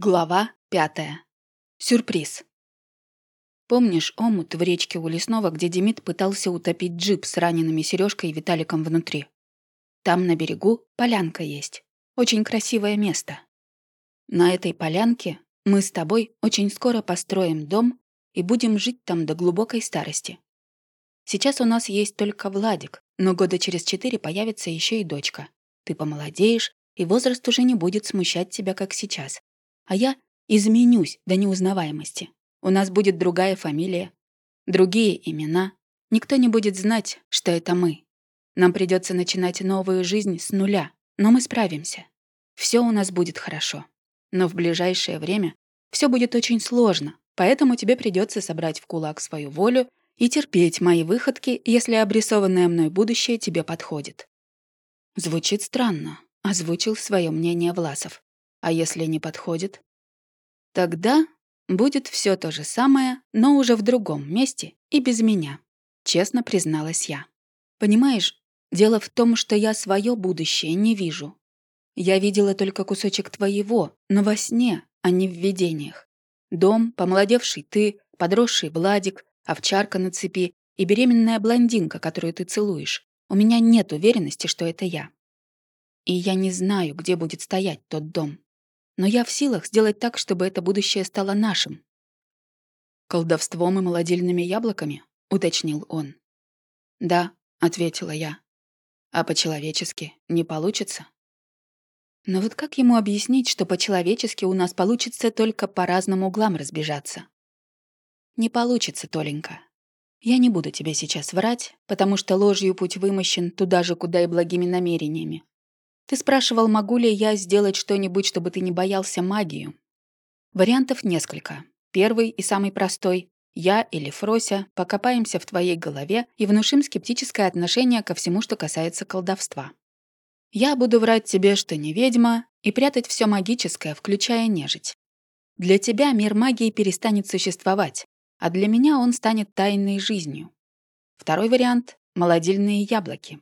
Глава пятая. Сюрприз. Помнишь омут в речке у Лесного, где Демид пытался утопить джип с ранеными Сережкой и Виталиком внутри? Там на берегу полянка есть. Очень красивое место. На этой полянке мы с тобой очень скоро построим дом и будем жить там до глубокой старости. Сейчас у нас есть только Владик, но года через четыре появится еще и дочка. Ты помолодеешь, и возраст уже не будет смущать тебя, как сейчас а я изменюсь до неузнаваемости. У нас будет другая фамилия, другие имена. Никто не будет знать, что это мы. Нам придется начинать новую жизнь с нуля, но мы справимся. Все у нас будет хорошо. Но в ближайшее время все будет очень сложно, поэтому тебе придется собрать в кулак свою волю и терпеть мои выходки, если обрисованное мной будущее тебе подходит. Звучит странно, озвучил свое мнение Власов. А если не подходит? Тогда будет все то же самое, но уже в другом месте и без меня, честно призналась я. Понимаешь, дело в том, что я свое будущее не вижу. Я видела только кусочек твоего, но во сне, а не в видениях. Дом, помолодевший ты, подросший Владик, овчарка на цепи и беременная блондинка, которую ты целуешь. У меня нет уверенности, что это я. И я не знаю, где будет стоять тот дом но я в силах сделать так, чтобы это будущее стало нашим. «Колдовством и молодильными яблоками?» — уточнил он. «Да», — ответила я. «А по-человечески не получится?» Но вот как ему объяснить, что по-человечески у нас получится только по разным углам разбежаться? Не получится, Толенька. Я не буду тебе сейчас врать, потому что ложью путь вымощен туда же, куда и благими намерениями. Ты спрашивал, могу ли я сделать что-нибудь, чтобы ты не боялся магию. Вариантов несколько. Первый и самый простой. Я или Фрося покопаемся в твоей голове и внушим скептическое отношение ко всему, что касается колдовства. Я буду врать тебе, что не ведьма, и прятать все магическое, включая нежить. Для тебя мир магии перестанет существовать, а для меня он станет тайной жизнью. Второй вариант — молодильные яблоки.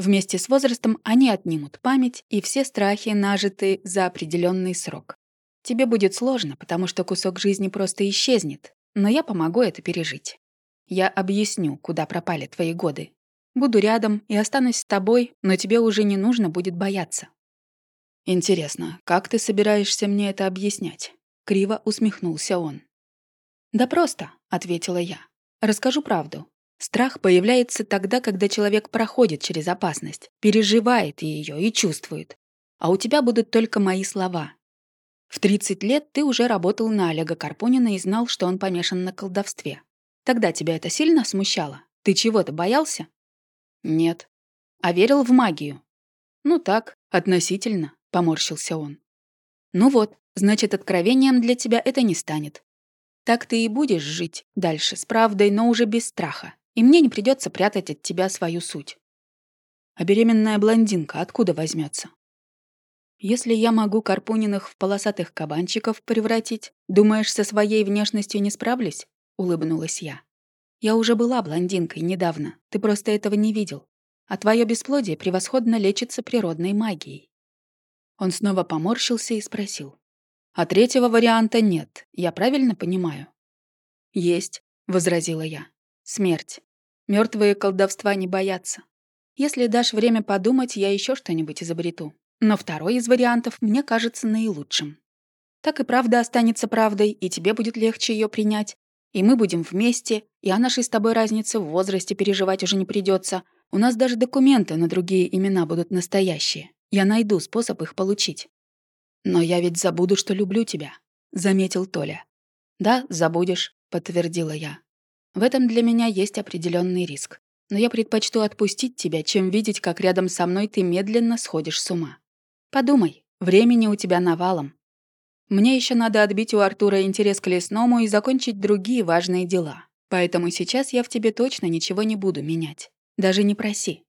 Вместе с возрастом они отнимут память и все страхи, нажитые за определенный срок. Тебе будет сложно, потому что кусок жизни просто исчезнет, но я помогу это пережить. Я объясню, куда пропали твои годы. Буду рядом и останусь с тобой, но тебе уже не нужно будет бояться. Интересно, как ты собираешься мне это объяснять? Криво усмехнулся он. Да просто, ответила я. Расскажу правду. Страх появляется тогда, когда человек проходит через опасность, переживает ее и чувствует. А у тебя будут только мои слова. В 30 лет ты уже работал на Олега Карпунина и знал, что он помешан на колдовстве. Тогда тебя это сильно смущало? Ты чего-то боялся? Нет. А верил в магию? Ну так, относительно, поморщился он. Ну вот, значит, откровением для тебя это не станет. Так ты и будешь жить дальше с правдой, но уже без страха и мне не придется прятать от тебя свою суть. А беременная блондинка откуда возьмется? Если я могу Карпуниных в полосатых кабанчиков превратить, думаешь, со своей внешностью не справлюсь? Улыбнулась я. Я уже была блондинкой недавно, ты просто этого не видел. А твое бесплодие превосходно лечится природной магией. Он снова поморщился и спросил. А третьего варианта нет, я правильно понимаю? Есть, возразила я. Смерть. Мертвые колдовства не боятся. Если дашь время подумать, я еще что-нибудь изобрету. Но второй из вариантов мне кажется наилучшим. Так и правда останется правдой, и тебе будет легче ее принять. И мы будем вместе, и о нашей с тобой разнице в возрасте переживать уже не придется. У нас даже документы на другие имена будут настоящие. Я найду способ их получить. Но я ведь забуду, что люблю тебя, заметил Толя. Да, забудешь, подтвердила я. В этом для меня есть определенный риск. Но я предпочту отпустить тебя, чем видеть, как рядом со мной ты медленно сходишь с ума. Подумай, времени у тебя навалом. Мне еще надо отбить у Артура интерес к лесному и закончить другие важные дела. Поэтому сейчас я в тебе точно ничего не буду менять. Даже не проси.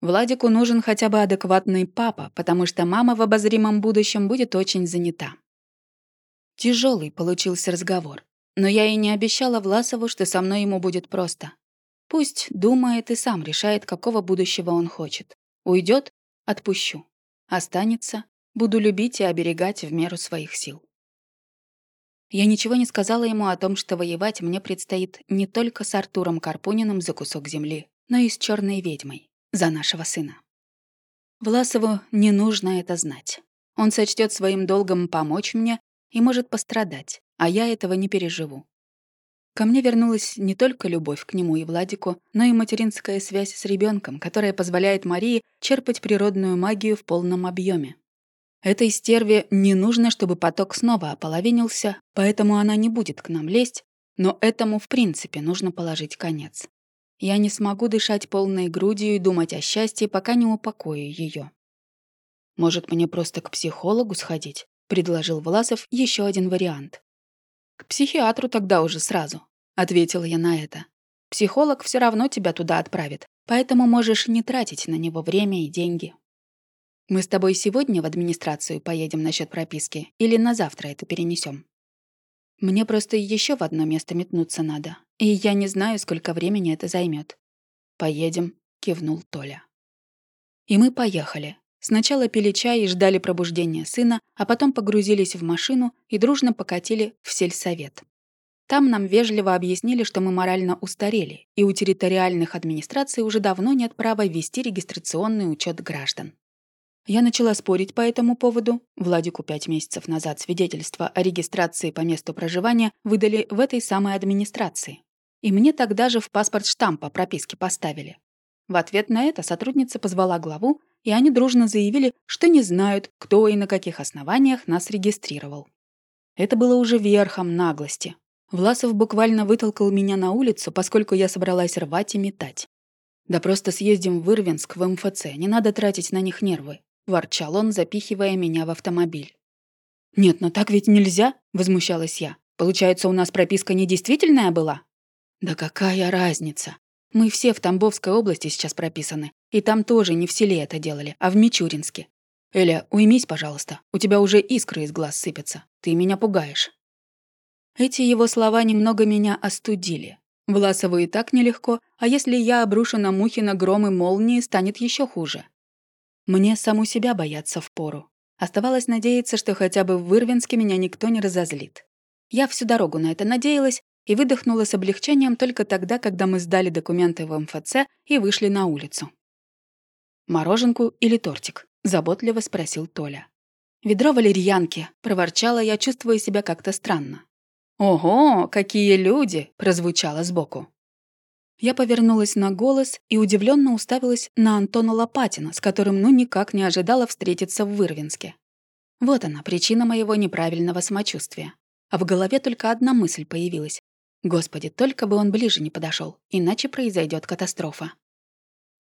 Владику нужен хотя бы адекватный папа, потому что мама в обозримом будущем будет очень занята. Тяжелый получился разговор. Но я и не обещала Власову, что со мной ему будет просто. Пусть думает и сам решает, какого будущего он хочет. Уйдет — отпущу. Останется — буду любить и оберегать в меру своих сил. Я ничего не сказала ему о том, что воевать мне предстоит не только с Артуром Карпуниным за кусок земли, но и с черной ведьмой за нашего сына. Власову не нужно это знать. Он сочтет своим долгом помочь мне и может пострадать, а я этого не переживу. Ко мне вернулась не только любовь к нему и Владику, но и материнская связь с ребенком, которая позволяет Марии черпать природную магию в полном объеме. Этой стерве не нужно, чтобы поток снова ополовинился, поэтому она не будет к нам лезть, но этому в принципе нужно положить конец. Я не смогу дышать полной грудью и думать о счастье, пока не упокою ее. «Может, мне просто к психологу сходить?» — предложил Власов еще один вариант. «К психиатру тогда уже сразу», — ответила я на это. «Психолог все равно тебя туда отправит, поэтому можешь не тратить на него время и деньги». «Мы с тобой сегодня в администрацию поедем насчет прописки или на завтра это перенесем? Мне просто еще в одно место метнуться надо, и я не знаю, сколько времени это займет. «Поедем», — кивнул Толя. И мы поехали. Сначала пили чай и ждали пробуждения сына, а потом погрузились в машину и дружно покатили в сельсовет. Там нам вежливо объяснили, что мы морально устарели, и у территориальных администраций уже давно нет права вести регистрационный учет граждан. Я начала спорить по этому поводу. Владику пять месяцев назад свидетельство о регистрации по месту проживания выдали в этой самой администрации. И мне тогда же в паспорт штамп о прописке поставили. В ответ на это сотрудница позвала главу и они дружно заявили, что не знают, кто и на каких основаниях нас регистрировал. Это было уже верхом наглости. Власов буквально вытолкал меня на улицу, поскольку я собралась рвать и метать. «Да просто съездим в Ирвинск в МФЦ, не надо тратить на них нервы», – ворчал он, запихивая меня в автомобиль. «Нет, но так ведь нельзя», – возмущалась я. «Получается, у нас прописка недействительная была?» «Да какая разница? Мы все в Тамбовской области сейчас прописаны, и там тоже не в селе это делали, а в Мичуринске. Эля, уймись, пожалуйста, у тебя уже искры из глаз сыпятся, ты меня пугаешь». Эти его слова немного меня остудили. Власову и так нелегко, а если я обрушу на Мухина гром и молнии, станет еще хуже. Мне саму себя бояться впору. Оставалось надеяться, что хотя бы в Вырвинске меня никто не разозлит. Я всю дорогу на это надеялась, и выдохнула с облегчением только тогда, когда мы сдали документы в МФЦ и вышли на улицу. «Мороженку или тортик?» — заботливо спросил Толя. «Ведро валерьянки», — проворчала я, чувствуя себя как-то странно. «Ого, какие люди!» — прозвучало сбоку. Я повернулась на голос и удивленно уставилась на Антона Лопатина, с которым ну никак не ожидала встретиться в Вырвинске. Вот она, причина моего неправильного самочувствия. А в голове только одна мысль появилась. Господи, только бы он ближе не подошел, иначе произойдет катастрофа.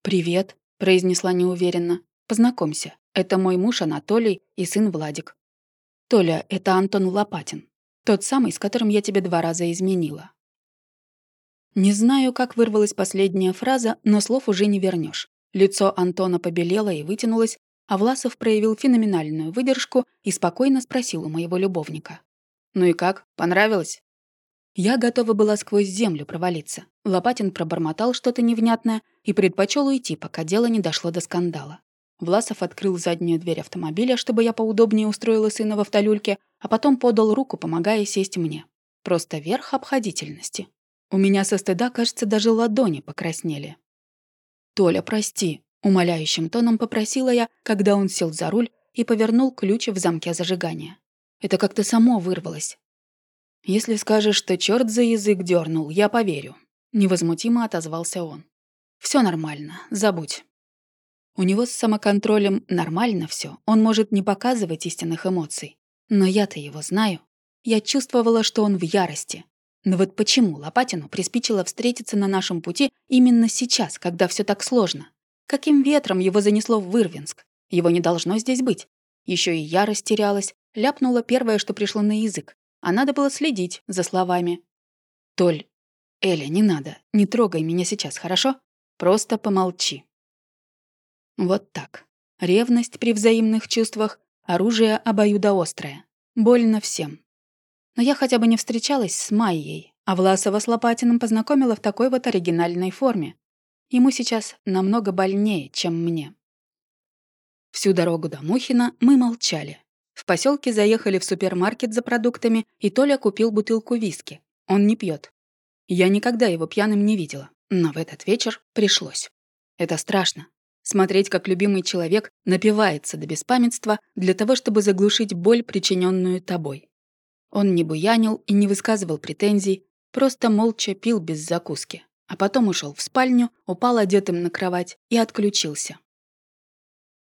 «Привет», — произнесла неуверенно. «Познакомься, это мой муж Анатолий и сын Владик». «Толя, это Антон Лопатин, тот самый, с которым я тебе два раза изменила». Не знаю, как вырвалась последняя фраза, но слов уже не вернешь. Лицо Антона побелело и вытянулось, а Власов проявил феноменальную выдержку и спокойно спросил у моего любовника. «Ну и как, понравилось?» Я готова была сквозь землю провалиться. Лопатин пробормотал что-то невнятное и предпочел уйти, пока дело не дошло до скандала. Власов открыл заднюю дверь автомобиля, чтобы я поудобнее устроила сына в автолюльке, а потом подал руку, помогая сесть мне. Просто верх обходительности. У меня со стыда, кажется, даже ладони покраснели. «Толя, прости», — умоляющим тоном попросила я, когда он сел за руль и повернул ключ в замке зажигания. Это как-то само вырвалось. «Если скажешь, что черт за язык дернул, я поверю», — невозмутимо отозвался он. Все нормально, забудь». У него с самоконтролем нормально все, он может не показывать истинных эмоций. Но я-то его знаю. Я чувствовала, что он в ярости. Но вот почему Лопатину приспичило встретиться на нашем пути именно сейчас, когда все так сложно? Каким ветром его занесло в Вырвинск? Его не должно здесь быть. Еще и я растерялась, ляпнула первое, что пришло на язык а надо было следить за словами. «Толь, Эля, не надо, не трогай меня сейчас, хорошо? Просто помолчи». Вот так. Ревность при взаимных чувствах, оружие обоюдоострое. Больно всем. Но я хотя бы не встречалась с Майей, а Власова с Лопатиным познакомила в такой вот оригинальной форме. Ему сейчас намного больнее, чем мне. Всю дорогу до Мухина мы молчали. В поселке заехали в супермаркет за продуктами, и Толя купил бутылку виски. Он не пьет. Я никогда его пьяным не видела, но в этот вечер пришлось. Это страшно. Смотреть, как любимый человек напивается до беспамятства для того, чтобы заглушить боль, причиненную тобой. Он не буянил и не высказывал претензий, просто молча пил без закуски, а потом ушел в спальню, упал одетым на кровать и отключился.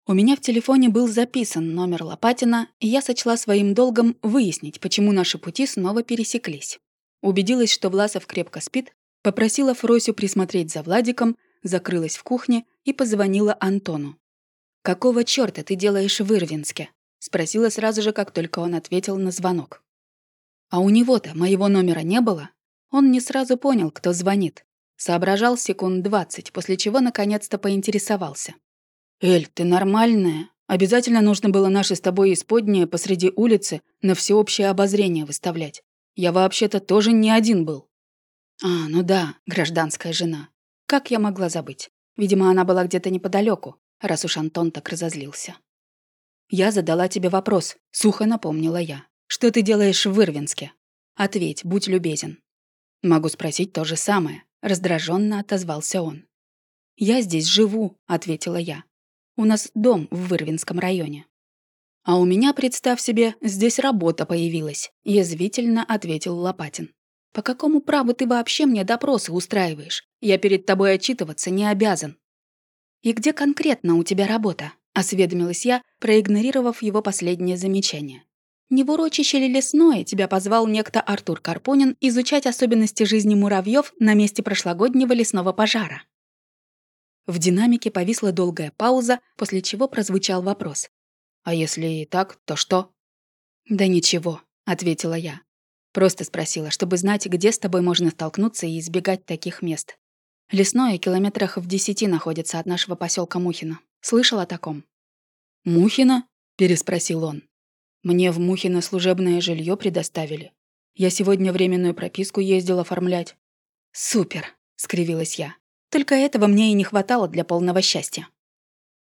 У меня в телефоне был записан номер Лопатина, и я сочла своим долгом выяснить, почему наши пути снова пересеклись. Убедилась, что Власов крепко спит, попросила Фросю присмотреть за Владиком, закрылась в кухне и позвонила Антону. «Какого чёрта ты делаешь в Ирвинске?» — спросила сразу же, как только он ответил на звонок. А у него-то моего номера не было. Он не сразу понял, кто звонит. Соображал секунд двадцать, после чего наконец-то поинтересовался. «Эль, ты нормальная? Обязательно нужно было наши с тобой исподние посреди улицы на всеобщее обозрение выставлять. Я вообще-то тоже не один был». «А, ну да, гражданская жена. Как я могла забыть? Видимо, она была где-то неподалеку, раз уж Антон так разозлился. «Я задала тебе вопрос», — сухо напомнила я. «Что ты делаешь в Ирвинске? Ответь, будь любезен». «Могу спросить то же самое», — раздраженно отозвался он. «Я здесь живу», — ответила я. «У нас дом в Ирвинском районе». «А у меня, представь себе, здесь работа появилась», — язвительно ответил Лопатин. «По какому праву ты вообще мне допросы устраиваешь? Я перед тобой отчитываться не обязан». «И где конкретно у тебя работа?» — осведомилась я, проигнорировав его последнее замечание. «Не в урочище ли лесное тебя позвал некто Артур Карпунин изучать особенности жизни муравьев на месте прошлогоднего лесного пожара?» В динамике повисла долгая пауза, после чего прозвучал вопрос. «А если и так, то что?» «Да ничего», — ответила я. Просто спросила, чтобы знать, где с тобой можно столкнуться и избегать таких мест. Лесное километрах в десяти находится от нашего поселка Мухино. Слышал о таком? «Мухино?» — переспросил он. «Мне в Мухино служебное жилье предоставили. Я сегодня временную прописку ездил оформлять». «Супер!» — скривилась я. «Только этого мне и не хватало для полного счастья».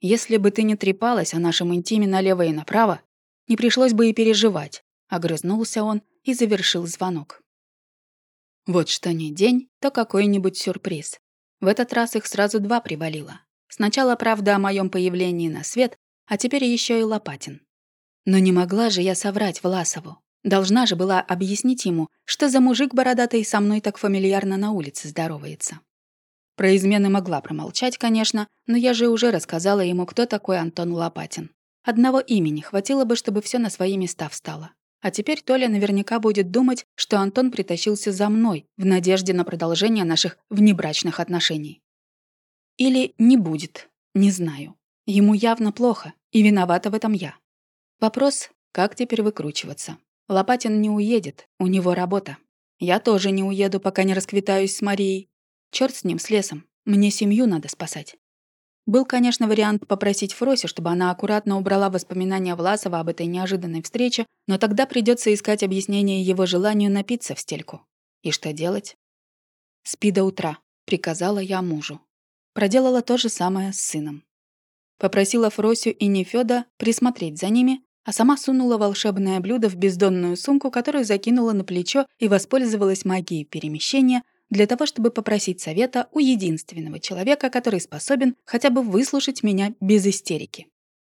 «Если бы ты не трепалась о нашем интиме налево и направо, не пришлось бы и переживать», — огрызнулся он и завершил звонок. Вот что не день, то какой-нибудь сюрприз. В этот раз их сразу два привалило. Сначала правда о моем появлении на свет, а теперь еще и Лопатин. Но не могла же я соврать Власову. Должна же была объяснить ему, что за мужик бородатый со мной так фамильярно на улице здоровается. Про измены могла промолчать, конечно, но я же уже рассказала ему, кто такой Антон Лопатин. Одного имени хватило бы, чтобы все на свои места встало. А теперь Толя наверняка будет думать, что Антон притащился за мной в надежде на продолжение наших внебрачных отношений. Или не будет, не знаю. Ему явно плохо, и виновата в этом я. Вопрос, как теперь выкручиваться? Лопатин не уедет, у него работа. Я тоже не уеду, пока не расквитаюсь с Марией. Черт с ним, с лесом. Мне семью надо спасать. Был, конечно, вариант попросить Фроси, чтобы она аккуратно убрала воспоминания Власова об этой неожиданной встрече, но тогда придется искать объяснение его желанию напиться в стельку. И что делать? «Спи до утра», — приказала я мужу. Проделала то же самое с сыном. Попросила Фросю и Нефёда присмотреть за ними, а сама сунула волшебное блюдо в бездонную сумку, которую закинула на плечо и воспользовалась магией перемещения — для того, чтобы попросить совета у единственного человека, который способен хотя бы выслушать меня без истерики.